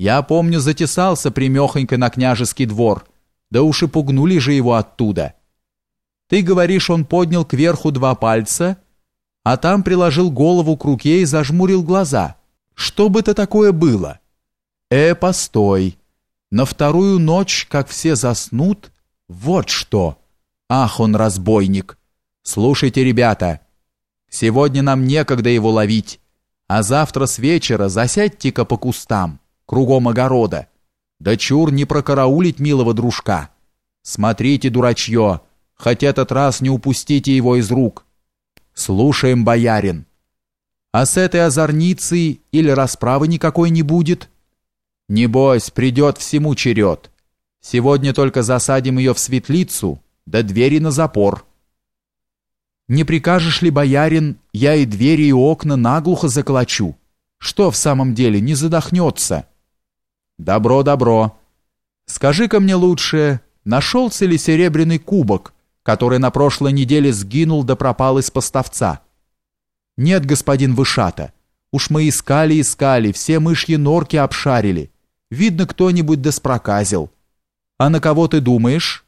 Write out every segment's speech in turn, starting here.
Я помню, затесался примехонько на княжеский двор, да уж и пугнули же его оттуда. Ты говоришь, он поднял кверху два пальца, а там приложил голову к руке и зажмурил глаза. Что бы это такое было? Э, постой. На вторую ночь, как все заснут, вот что. Ах, он разбойник. Слушайте, ребята, сегодня нам некогда его ловить, а завтра с вечера засядьте-ка по кустам кругом огорода. Да чур не прокараулить милого дружка. Смотрите, дурачье, хоть этот раз не упустите его из рук. Слушаем, боярин. А с этой озорницей или расправы никакой не будет? Небось, придет всему черед. Сегодня только засадим ее в светлицу, да двери на запор. Не прикажешь ли, боярин, я и двери, и окна наглухо заколочу? Что в самом деле, не задохнется?» Добро, добро. Скажи-ка мне лучше, нашелся ли серебряный кубок, который на прошлой неделе сгинул да пропал из поставца? Нет, господин Вышата. Уж мы искали, искали, все мышьи норки обшарили. Видно, кто-нибудь да спроказил. А на кого ты думаешь?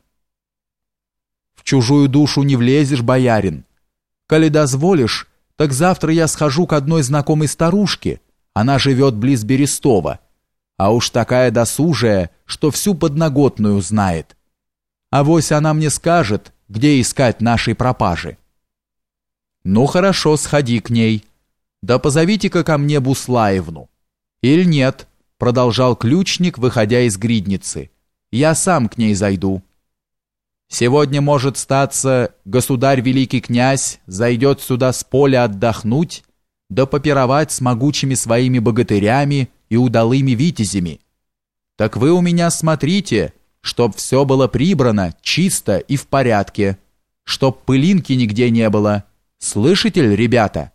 В чужую душу не влезешь, боярин. Коли дозволишь, так завтра я схожу к одной знакомой старушке. Она живет близ Берестова а уж такая досужая, что всю подноготную знает. А вось она мне скажет, где искать нашей пропажи. Ну хорошо, сходи к ней. Да позовите-ка ко мне Буслаевну. Или нет, продолжал ключник, выходя из гридницы. Я сам к ней зайду. Сегодня может статься, государь великий князь зайдет сюда с поля отдохнуть, да попировать с могучими своими богатырями и удалыми витязями. Так вы у меня смотрите, чтоб все было прибрано, чисто и в порядке, чтоб пылинки нигде не было. Слышите ли, ребята?»